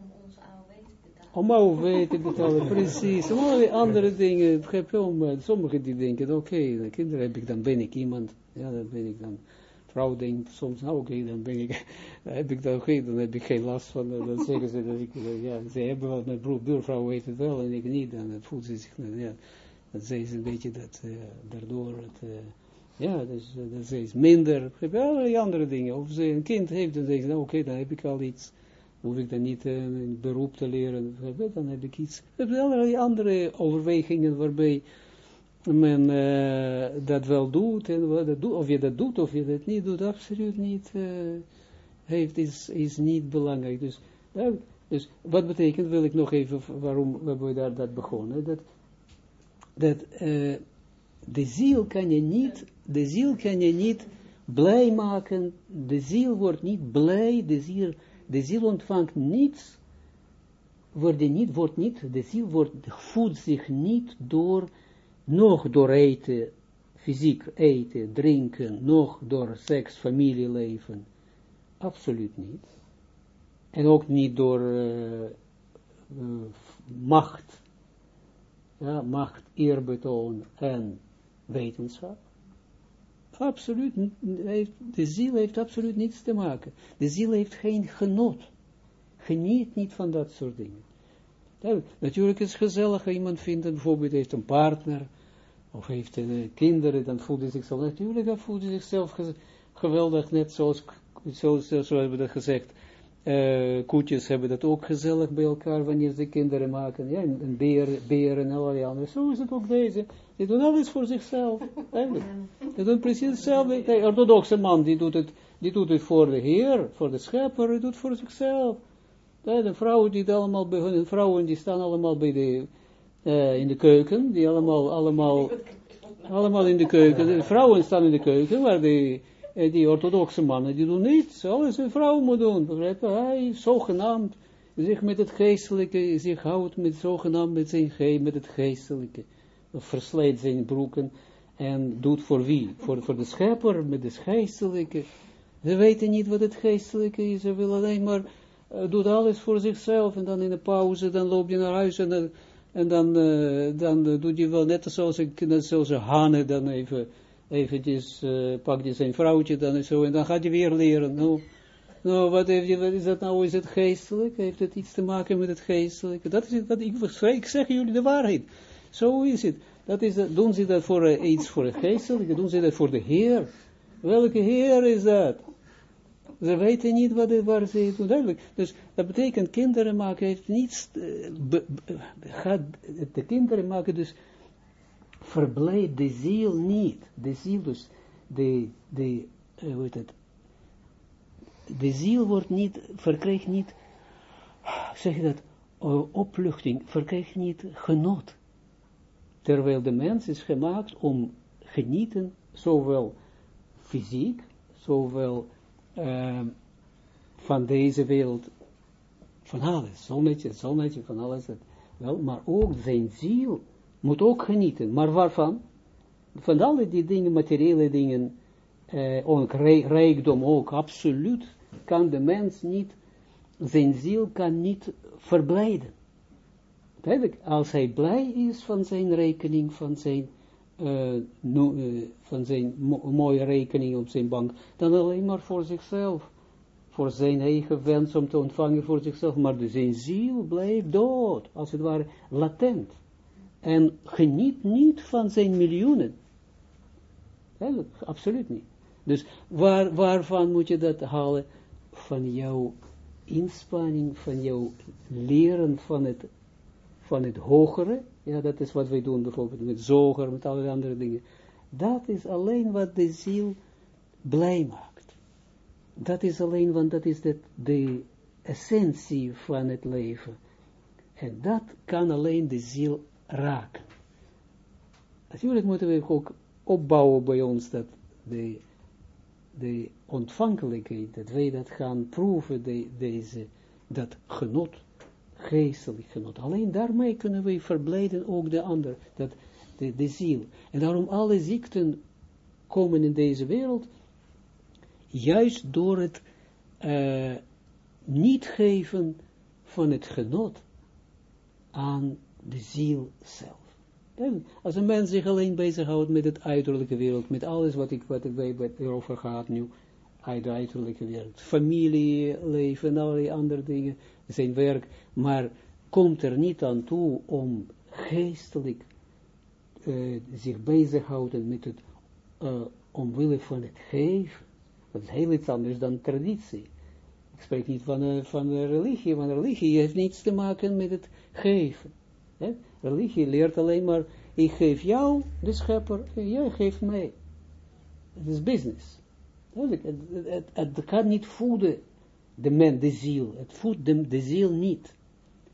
Om AOW te betalen, precies. Om allerlei andere dingen. Je, om, sommigen die denken, oké, okay, de kinderen heb ik, dan ben ik iemand. Ja, dan ben ik dan vrouw denkt soms, nou oké, dan ben ik, dan heb ik dan, okay, dan heb ik geen last van, dan zeggen ze dat ik, ja, ze hebben wel, mijn broer, buurvrouw weet het wel en ik niet, dan voelt ze zich, ja, dan zeggen ze een beetje dat, uh, daardoor het, uh, ja, dus uh, dat ze is minder, allerlei andere dingen, of ze een kind heeft, dan zeggen ze, nou oké, dan heb ik al iets, hoef ik dan niet een beroep te leren, dan heb ik iets, er hebben allerlei andere overwegingen waarbij, men uh, dat wel doet, en wat dat doet, of je dat doet, of je dat niet doet, absoluut niet, heeft, is, is niet belangrijk. Dus, uh, dus wat betekent, wil ik nog even, waarom hebben we daar dat begonnen, dat, dat de ziel kan je niet, de ziel kan je niet blij maken, de ziel wordt niet blij, de ziel, de ziel ontvangt niets, wordt, niet, wordt niet, de ziel wordt, voedt zich niet door nog door eten, fysiek eten, drinken, nog door seks, familieleven, absoluut niet. En ook niet door uh, uh, macht, ja, macht, eerbetoon en wetenschap. Absoluut, de ziel heeft absoluut niets te maken. De ziel heeft geen genot. Geniet niet van dat soort dingen. Natuurlijk is het gezellig, iemand vindt, bijvoorbeeld heeft een partner, of heeft een, kinderen, dan voelt hij zichzelf, natuurlijk voelt hij zichzelf geweldig, net zoals, zoals, zoals we dat gezegd, uh, koetjes hebben dat ook gezellig bij elkaar wanneer ze kinderen maken, ja, en beren, beren en allerlei andere, zo is het ook deze, die doen alles voor zichzelf, die doen precies hetzelfde, de orthodoxe man, die doet het, die doet het voor de Heer, voor de Schepper, die doet het voor zichzelf, de vrouwen die allemaal, de vrouwen die staan allemaal bij de, uh, in de keuken, die allemaal, allemaal, allemaal in de keuken, de vrouwen staan in de keuken, maar die, eh, die orthodoxe mannen, die doen niets, alles een vrouw moet doen, begrijp je, hij zogenaamd, zich met het geestelijke, zich houdt met zogenaamd met zijn met het geestelijke, verslijt zijn broeken, en doet voor wie? Voor, voor de schepper, met het geestelijke, ze weten niet wat het geestelijke is, ze willen alleen maar, uh, doet alles voor zichzelf, en dan in de pauze, dan loop je naar huis, en dan en dan, uh, dan uh, doet hij wel net zoals net zoals een hanen dan even, eventjes, uh, pakt hij zijn vrouwtje dan en zo, en dan gaat hij weer leren. Nou, nou wat, heeft je, wat is dat nou, is het geestelijk? Heeft het iets te maken met het geestelijke? Dat is het, dat, ik, ik zeg jullie de waarheid. Zo is het. Dat is, doen ze dat voor iets voor het geestelijke? Doen ze dat voor de Heer? Welke Heer is dat? Ze weten niet wat het, waar ze doen. Duidelijk. Dus dat betekent kinderen maken heeft niets, gaat, de kinderen maken dus verblijft de ziel niet. De ziel dus, de, de, uh, hoe heet het, de ziel wordt niet, verkrijgt niet, zeg je dat, opluchting, verkrijgt niet genot. Terwijl de mens is gemaakt om genieten, zowel fysiek, zowel uh, van deze wereld, van alles, zonnetje, zonnetje, van alles, wel, maar ook zijn ziel moet ook genieten, maar waarvan? Van alle die dingen, materiële dingen, uh, ook rijkdom ook, absoluut, kan de mens niet, zijn ziel kan niet verblijden. Als hij blij is van zijn rekening, van zijn no, uh, van zijn mo mooie rekening op zijn bank, dan alleen maar voor zichzelf, voor zijn eigen wens om te ontvangen voor zichzelf, maar dus zijn ziel blijft dood, als het ware latent, en geniet niet van zijn miljoenen, absoluut niet. Dus waar, waarvan moet je dat halen? Van jouw inspanning, van jouw leren van het, van het hogere. Ja, dat is wat wij doen bijvoorbeeld met zoger, met alle andere dingen. Dat is alleen wat de ziel blij maakt. Dat is alleen, want dat is de, de essentie van het leven. En dat kan alleen de ziel raken. Natuurlijk moeten we ook opbouwen bij ons dat de, de ontvankelijkheid, dat wij dat gaan proeven, de, deze, dat genot, geestelijk genot. Alleen daarmee kunnen wij verblijden ook de ander, dat, de, de ziel. En daarom alle ziekten komen in deze wereld, juist door het uh, niet geven van het genot aan de ziel zelf. Als een mens zich alleen bezighoudt met het uiterlijke wereld, met alles wat ik, wat ik erover gaat nu, uit de uiterlijke wereld, familieleven en allerlei andere dingen, zijn werk, maar komt er niet aan toe om geestelijk uh, zich bezighouden met het uh, omwille van het geven, dat is heel iets anders dan traditie. Ik spreek niet van, uh, van religie, want religie heeft niets te maken met het geven. Hè? Religie leert alleen maar, ik geef jou, de schepper, en jij geeft mij. Het is business. Het, het, het, kan niet voeden de mens, de ziel. Het voedt de, de ziel niet.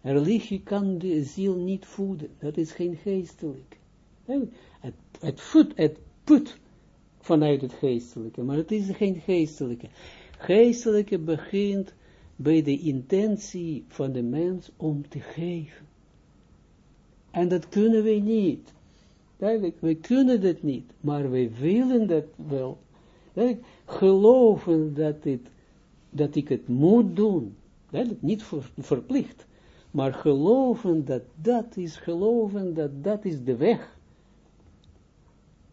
Religie kan de ziel niet voeden. Dat is geen geestelijk. Het, het, voedt, het put vanuit het geestelijke, maar het is geen geestelijke. Geestelijke begint bij de intentie van de mens om te geven. En dat kunnen wij niet. Duidelijk, wij kunnen dat niet, maar wij willen dat wel. Geloven dat, dat ik het moet doen. Niet verplicht, maar geloven dat dat is, geloven dat dat is de weg.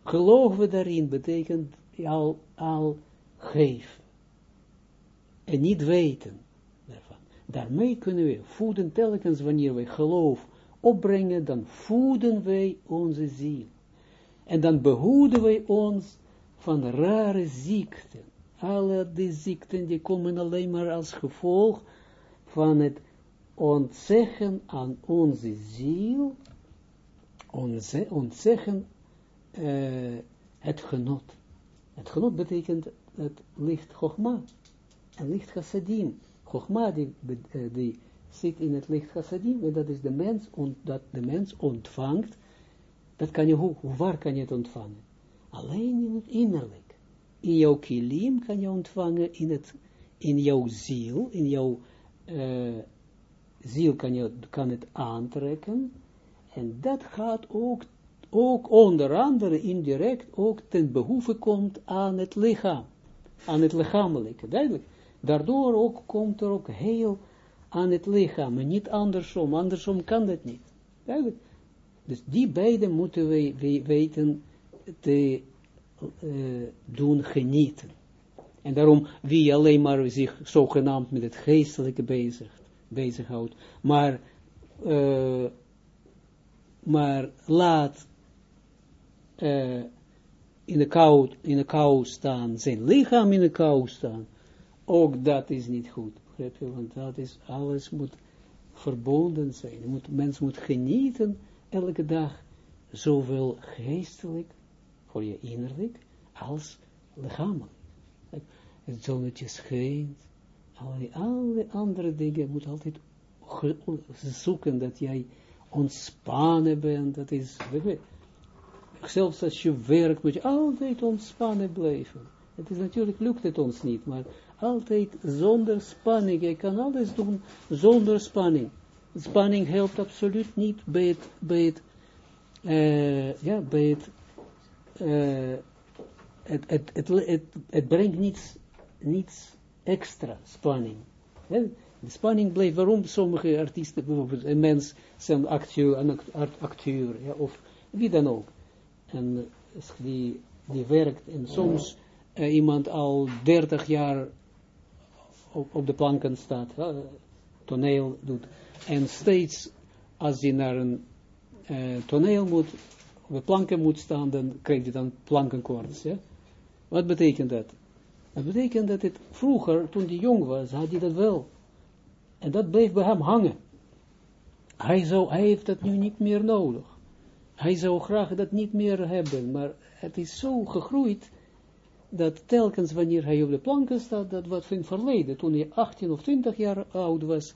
Geloven daarin betekent al, al geven. En niet weten daarvan. Daarmee kunnen we voeden telkens wanneer wij geloof opbrengen, dan voeden wij onze ziel. En dan behoeden wij ons van rare ziekten. Alle die ziekten die komen alleen maar als gevolg van het ontzeggen aan onze ziel, onze, ontzeggen uh, het genot. Het genot betekent het licht Chogma en licht Chassadim. Chogma die, uh, die zit in het licht chassadim, en dat is de mens, dat de mens ontvangt, dat kan je, hoe, waar kan je het ontvangen? Alleen in het innerlijk. In jouw kilim kan je ontvangen, in, het, in jouw ziel, in jouw uh, ziel kan, je, kan het aantrekken, en dat gaat ook, ook onder andere indirect, ook ten behoeve komt aan het lichaam, aan het lichamelijke, duidelijk. Daardoor ook komt er ook heel aan het lichaam, en niet andersom. Andersom kan dat niet. Dus die beide moeten wij, weten te uh, doen genieten. En daarom, wie alleen maar zich zogenaamd met het geestelijke bezig, bezighoudt, maar, uh, maar laat uh, in, de kou, in de kou staan, zijn lichaam in de kou staan, ook dat is niet goed want dat is, alles moet verbonden zijn. Moet, mens moet genieten elke dag, zowel geestelijk, voor je innerlijk, als lichamelijk. Het zonnetje schijnt, alle, alle andere dingen moet altijd zoeken dat jij ontspannen bent, dat is, zelfs als je werkt moet je altijd ontspannen blijven. Het is natuurlijk, lukt het ons niet, maar altijd zonder spanning. Je kan alles doen zonder spanning. Spanning helpt absoluut niet bij het, bij het, uh, ja, bij het, uh, het, het, het, het, het, brengt niets, niets extra spanning. De spanning blijft, waarom sommige artiesten, bijvoorbeeld een mens, zijn acteur, een acteur, ja, of wie dan ook, en die, die werkt en soms iemand al 30 jaar op, de planken staat, uh, toneel doet. En steeds als hij naar een uh, toneel moet, op de planken moet staan, dan krijgt hij dan plankenkoorts. Ja? Wat betekent dat? Dat betekent dat het vroeger, toen hij jong was, had hij dat wel. En dat bleef bij hem hangen. Hij, zou, hij heeft dat nu niet meer nodig. Hij zou graag dat niet meer hebben, maar het is zo gegroeid, dat telkens wanneer hij op de planken staat, dat wat van verleden, toen hij 18 of 20 jaar oud was,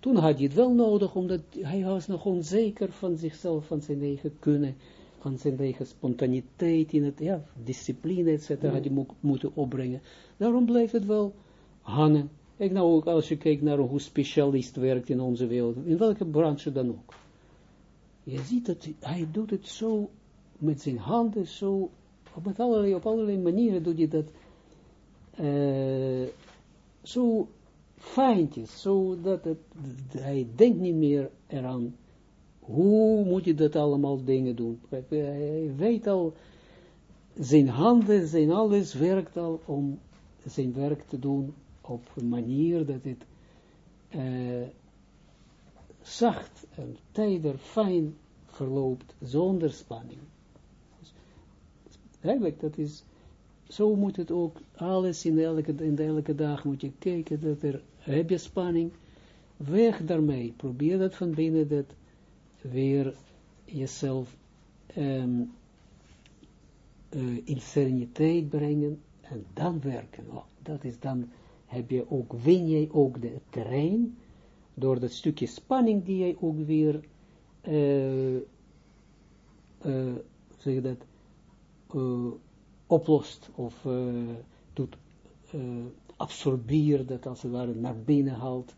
toen had hij het wel nodig, omdat hij was nog onzeker van zichzelf, van zijn eigen kunnen, van zijn eigen spontaniteit in het, ja, discipline, etc. Mm. had hij moeten opbrengen. Daarom blijft het wel hangen. Kijk nou ook als je kijkt naar hoe specialist werkt in onze wereld, in welke branche dan ook. Je ziet dat hij doet het zo met zijn handen, zo, met allerlei, op allerlei manieren doet hij dat uh, zo fijntjes, zo dat hij denkt niet meer eraan, hoe moet je dat allemaal dingen doen. Hij weet al, zijn handen, zijn alles werkt al om zijn werk te doen op een manier dat het uh, zacht en tijder, fijn verloopt, zonder spanning. Eigenlijk, dat is, zo moet het ook, alles in elke, in elke dag moet je kijken, dat er, heb je spanning, weg daarmee, probeer dat van binnen, dat weer jezelf um, uh, in sereniteit brengen, en dan werken. Oh, dat is dan, heb je ook, win je ook de terrein, door dat stukje spanning die jij ook weer, uh, zeg dat, uh, oplost, of doet, absorbeert, dat als het ware naar binnen haalt,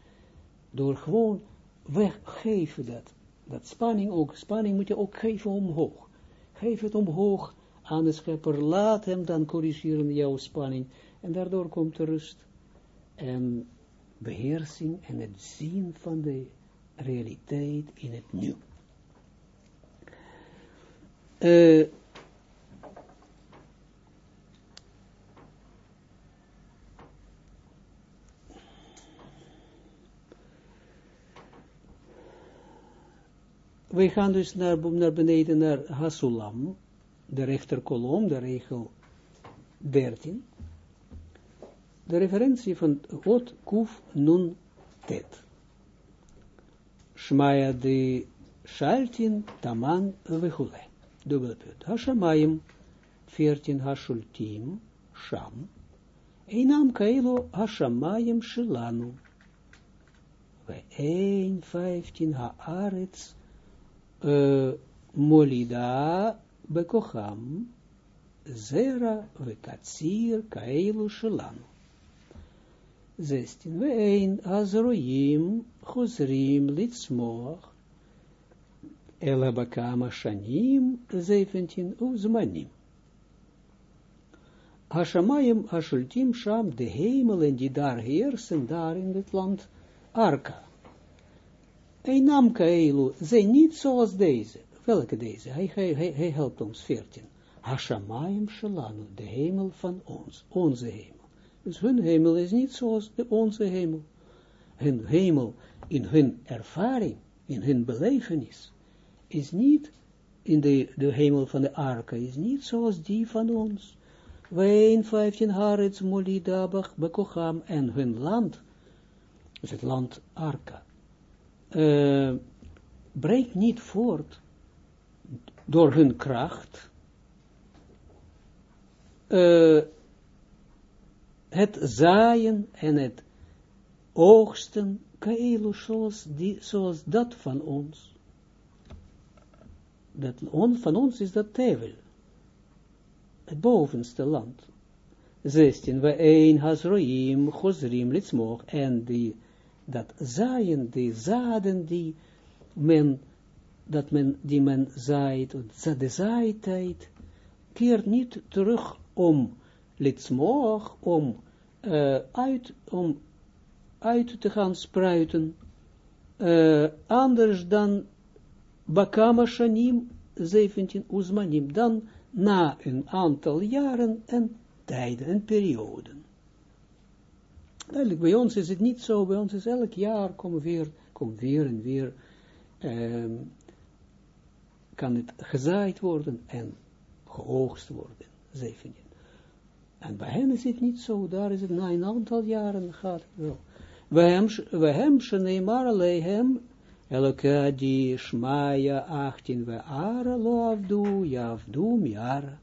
door gewoon weggeven dat, dat spanning ook, spanning moet je ook geven omhoog. Geef het omhoog, aan de schepper, laat hem dan corrigeren jouw spanning, en daardoor komt de rust en beheersing en het zien van de realiteit in het nu. Uh, wij gaan dus naar, naar beneden naar Hasulam, de rechterkolom, de regel 13. De referentie van Ot Kuf Nun Tet. Shmaya de Shaltin Taman Vechule. Dubbele punt. Hashamayim 14 Hashultim Sham. Einam Kailo Hashamayim Shilanu. We 1 15 Haaretz Molida bekocham, zera vekatsir kailu shelanu. Zestin wein azroim chuzrim litzmoach, ela bakama shanim, zeventin uzmanim. Hashamayim hashultim sham de hemel en die daar heersen daar in het land Arka. Einam kailu, zijn niet zoals deze. Welke deze? Hij, hij, hij, helpt ons, 14. Hashamayim shalanu, de hemel van ons, onze hemel. Dus hun hemel is niet zoals de onze hemel. Hun hemel in hun ervaring, in hun belevenis, is niet in de, de hemel van de arka, is niet zoals die van ons. Wij 15 Harets, Molidabach, Bekocham en hun land, dus het land arka, uh, breekt niet voort door hun kracht, uh, het zaaien en het oogsten, kaelu, zoals, die, zoals dat van ons. Dat on, van ons is dat tevel, het bovenste land. 16, we een hasroim, chosrim, litsmoch, en die, dat zaaien, die zaden die men dat men, die men zaait, de zaaitijd, keert niet terug om litsmoog, om, uh, uit, om uit te gaan spruiten, uh, anders dan Bakama Shanim 17 Uzmanim, dan na een aantal jaren en tijden en perioden. Duidelijk, bij ons is het niet zo, bij ons is elk jaar komen weer, komt weer en weer um, kan het gezaaid worden en geoogst worden, 17. En bij hen is het niet zo, daar is het na een aantal jaren gaat het wel. We hem sheneemar alehem, elke die shmaya achtin we ara lo avdu, javdu miara.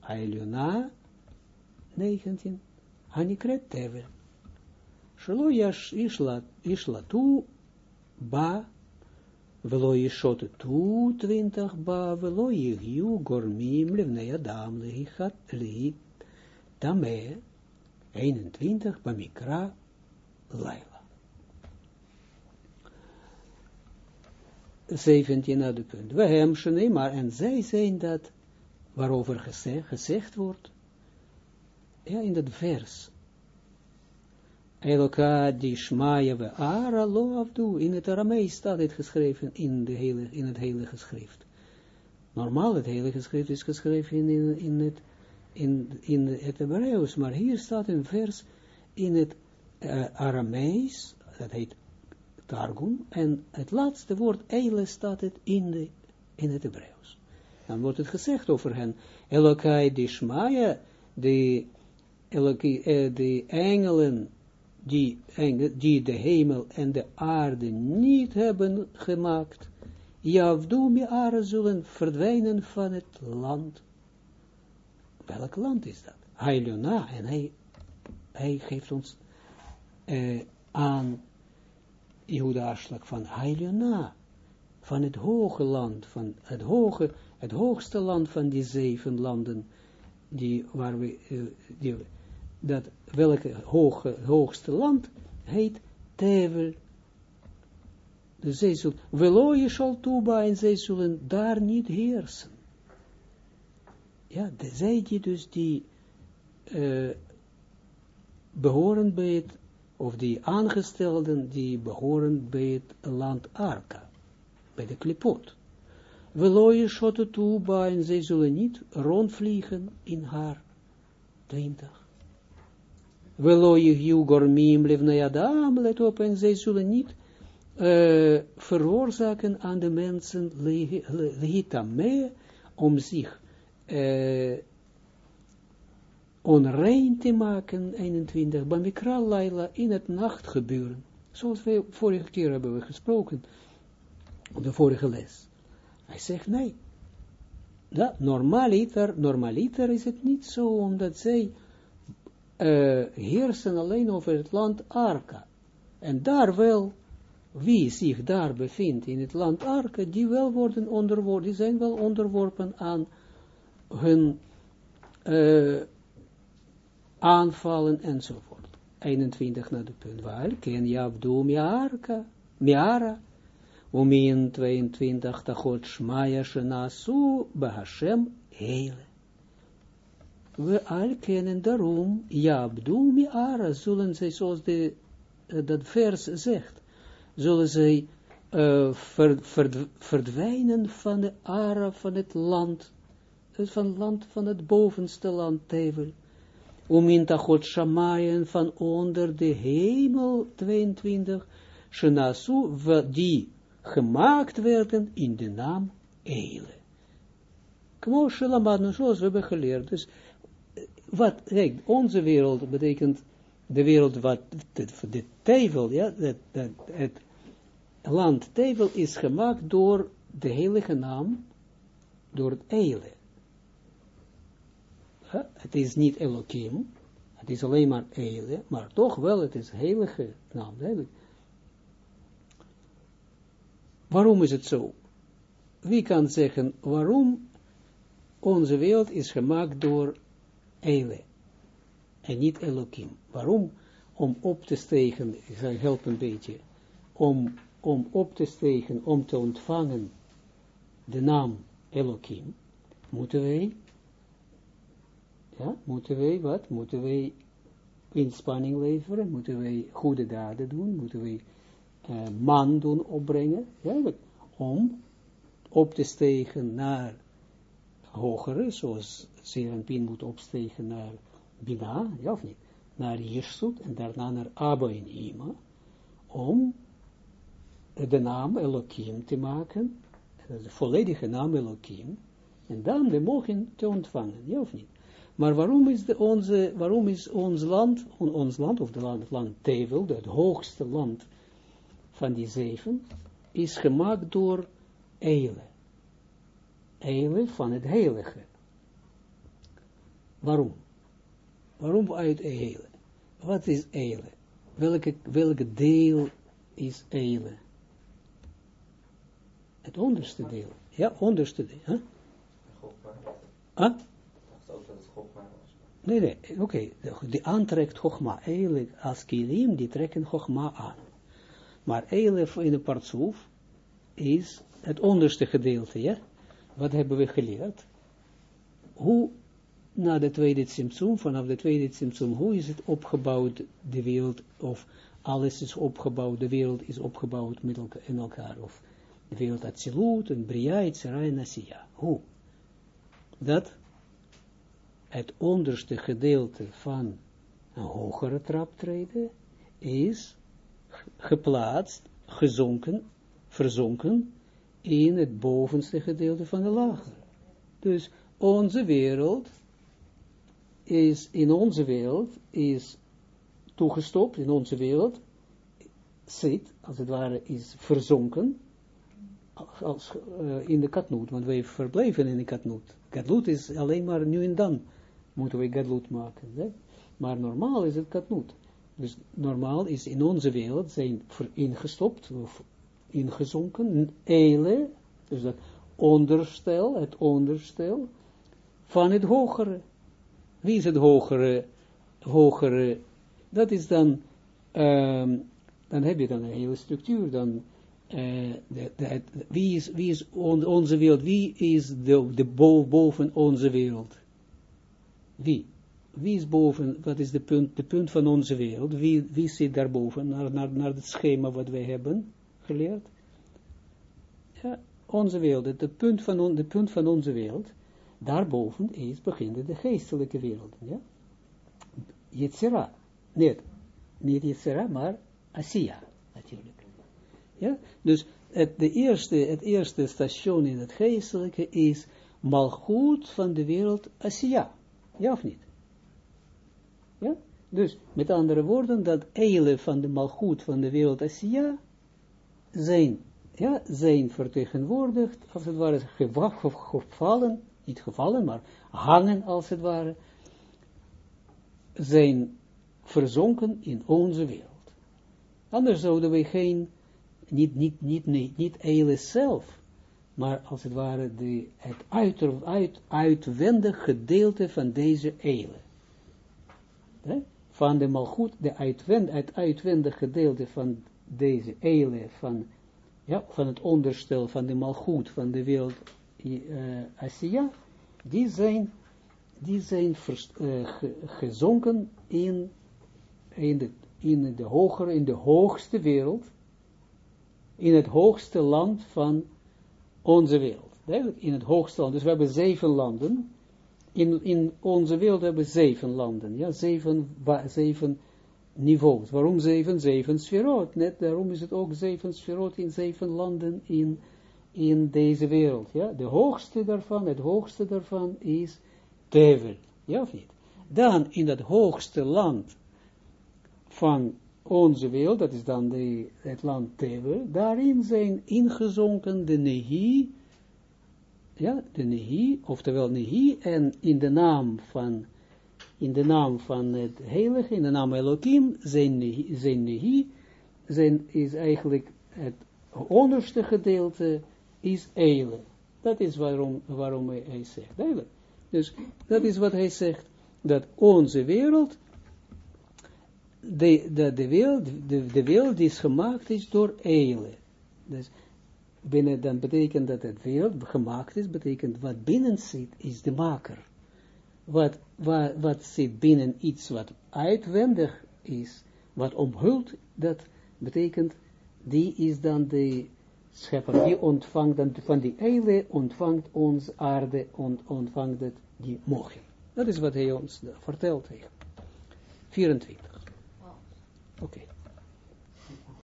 Ailiona 19, Hanikret tevel. Shelo yash ishla tu ba, velo yishot tu twintig ba, velo yigyu gormim levnei adam lehichat lehit tame 21 bamikra laila. 17 naar de punt. We hebben maar en zij zijn dat waarover gezegd wordt, ja, in dat vers. Eloka di shmaya ara lo. In het Aramees staat het geschreven in, de hele, in het heilige schrift. Normaal het heilige schrift is geschreven in, in, het in, in het Hebreeuws, maar hier staat een vers in het uh, Aramees, dat heet Targum, en het laatste woord Eile staat het in, de, in het Hebreeuws. Dan wordt het gezegd over hen, Elokai Elokai, uh, de engelen, die, de hemel en de aarde niet hebben gemaakt, Javdu aarde zullen verdwijnen van het land welk land is dat? Hailuna, en hij, hij geeft ons uh, aan Jehuda Aslak van Hailuna, van het hoge land, van het hoge, het hoogste land van die zeven landen, die, waar we, uh, die, dat, welke hoogste land heet Tevel. Dus zij zullen, Veloje zal toeba, en zij zullen daar niet heersen ja, de, zij die dus die uh, behoren bij het, of die aangestelden die behoren bij het land Arka, bij de klipot. Veloje toe, en zij zullen niet rondvliegen in haar twintig. Hiu gormim levnei adam, let op, en zij zullen niet uh, veroorzaken aan de mensen lehitame om zich uh, onrein te maken, 21, Bamikra Laila, in het nachtgebeuren. Zoals we vorige keer hebben we gesproken, op de vorige les. Hij zegt, nee, dat, normaliter, normaliter is het niet zo, omdat zij uh, heersen alleen over het land Arka. En daar wel, wie zich daar bevindt in het land Arka, die wel worden onderworpen, die zijn wel onderworpen aan hun uh, aanvallen enzovoort. 21 naar de punt waar, ken Jabdu miarka, miara, in 22 tachot shmaya shenasu bahashem hele. We al kennen daarom, Jabdu miara, zullen zij, zoals de, uh, dat vers zegt, zullen zij ver, verdwijnen van de ara van het land het van land van het bovenste land tevel. Om in tachot shamayen van onder de hemel 22, shenasu, die gemaakt werden in de naam Eile. Kmo shalamad, zoals we hebben geleerd. Dus, wat, kijk, onze wereld betekent de wereld wat, de, de tevel, ja, het, het, het land tevel is gemaakt door de heilige naam, door het Eile het is niet Elohim, het is alleen maar Eile, maar toch wel, het is heilige naam. Waarom is het zo? Wie kan zeggen waarom onze wereld is gemaakt door Eile en niet Elohim? Waarom? Om op te stegen, ik zal helpen een beetje, om, om op te stegen, om te ontvangen de naam Elohim, moeten wij ja, moeten wij wat? Moeten wij inspanning leveren? Moeten wij goede daden doen? Moeten wij uh, man doen opbrengen? Ja, om op te stegen naar hogere, zoals Serenpin moet opstegen naar Bina, ja of niet? Naar Jirsut en daarna naar Abba en Ima, om de naam Elohim te maken, de volledige naam Elohim, en dan de mogen te ontvangen, ja of niet? Maar waarom is, de, onze, waarom is ons land, ons land, of de land, land Tevel, het hoogste land van die zeven, is gemaakt door Eile. Eile van het heilige. Waarom? Waarom uit Eile? Wat is Eile? Welke, welke deel is Eile? Het onderste deel. Ja, onderste deel. Huh? Huh? Nee, nee, oké. Die aantrekt Chogma. Eigenlijk als kilim, die trekken Chogma aan. Maar Eilef in de partsoef is het onderste gedeelte, ja? Wat hebben we geleerd? Hoe, na de tweede Tsimtsum, vanaf de tweede Tsimtsum, hoe is het opgebouwd, de wereld, of alles is opgebouwd, de wereld is opgebouwd met in elkaar, of de wereld Atsilut, en Bria, Itzera en Asiya. Hoe? Dat het onderste gedeelte van een hogere traptreden is geplaatst, gezonken, verzonken in het bovenste gedeelte van de lagere. Dus onze wereld is, in onze wereld is toegestopt, in onze wereld zit, als het ware, is verzonken als, uh, in de katnoot, want wij verblijven in de katnoot. Katnoot is alleen maar nu en dan moeten we gadlut maken. Hè? Maar normaal is het katnoot. Dus normaal is in onze wereld zijn ingestopt ingezonken, eile, dus dat onderstel, het onderstel van het hogere. Wie is het hogere? Hogere, dat is dan, um, dan heb je dan een hele structuur, dan, de, wie is, wie is on, onze wereld, wie is de, de boven onze wereld? Wie? Wie is boven, wat is de punt, de punt van onze wereld? Wie, wie zit daarboven, naar, naar, naar het schema wat wij hebben geleerd? Ja, onze wereld, de punt van, de punt van onze wereld, daarboven is, begint de geestelijke wereld. Ja? Yetzira, nee, niet Yetzira, maar Asiya, natuurlijk. Ja? Dus het, de eerste, het eerste station in het geestelijke is malgoed van de wereld Asiya. Ja of niet? Ja? Dus, met andere woorden, dat eilen van de malgoed van de wereld Asiya zijn, ja, zijn vertegenwoordigd, als het ware, gevallen, niet gevallen, maar hangen, als het ware, zijn verzonken in onze wereld. Anders zouden we geen, niet, niet, niet, niet, niet eilen zelf, maar als het ware de, het uiter, uit, uitwendig gedeelte van deze eile. Van de malgoed, de uitwend, het uitwendig gedeelte van deze eile, van, ja, van het onderstel van de malgoed van de wereld uh, Asia, die zijn, die zijn ge, gezonken in, in, de, in de hogere, in de hoogste wereld, in het hoogste land van onze wereld. In het hoogste land. Dus we hebben zeven landen. In, in onze wereld hebben we zeven landen. Ja, zeven, zeven niveaus. Waarom zeven? Zeven sferot. Net daarom is het ook zeven sferot in zeven landen in, in deze wereld. Ja, de hoogste daarvan, het hoogste daarvan is Tevel. Ja of niet? Dan in dat hoogste land van onze wereld, dat is dan de, het land Tever, daarin zijn ingezonken de Nehi, ja, de Nehi, oftewel Nehi, en in de naam van, in de naam van het heilige, in de naam Elohim, zijn zijn, zijn is eigenlijk het onderste gedeelte, is Eile. Dat is waarom, waarom hij, zegt, duidelijk. Dus dat is wat hij zegt, dat onze wereld, de, de, de, wereld, de wereld is gemaakt is door eile. Dus binnen, dan betekent dat het wereld gemaakt is, betekent wat binnen zit, is de maker. Wat, wat, wat zit binnen iets wat uitwendig is, wat omhult, dat betekent, die is dan de schepper, die ontvangt dan van die eile, ontvangt ons aarde, ont, ontvangt het die mogen. Dat is wat hij ons vertelt heeft. 24. Okay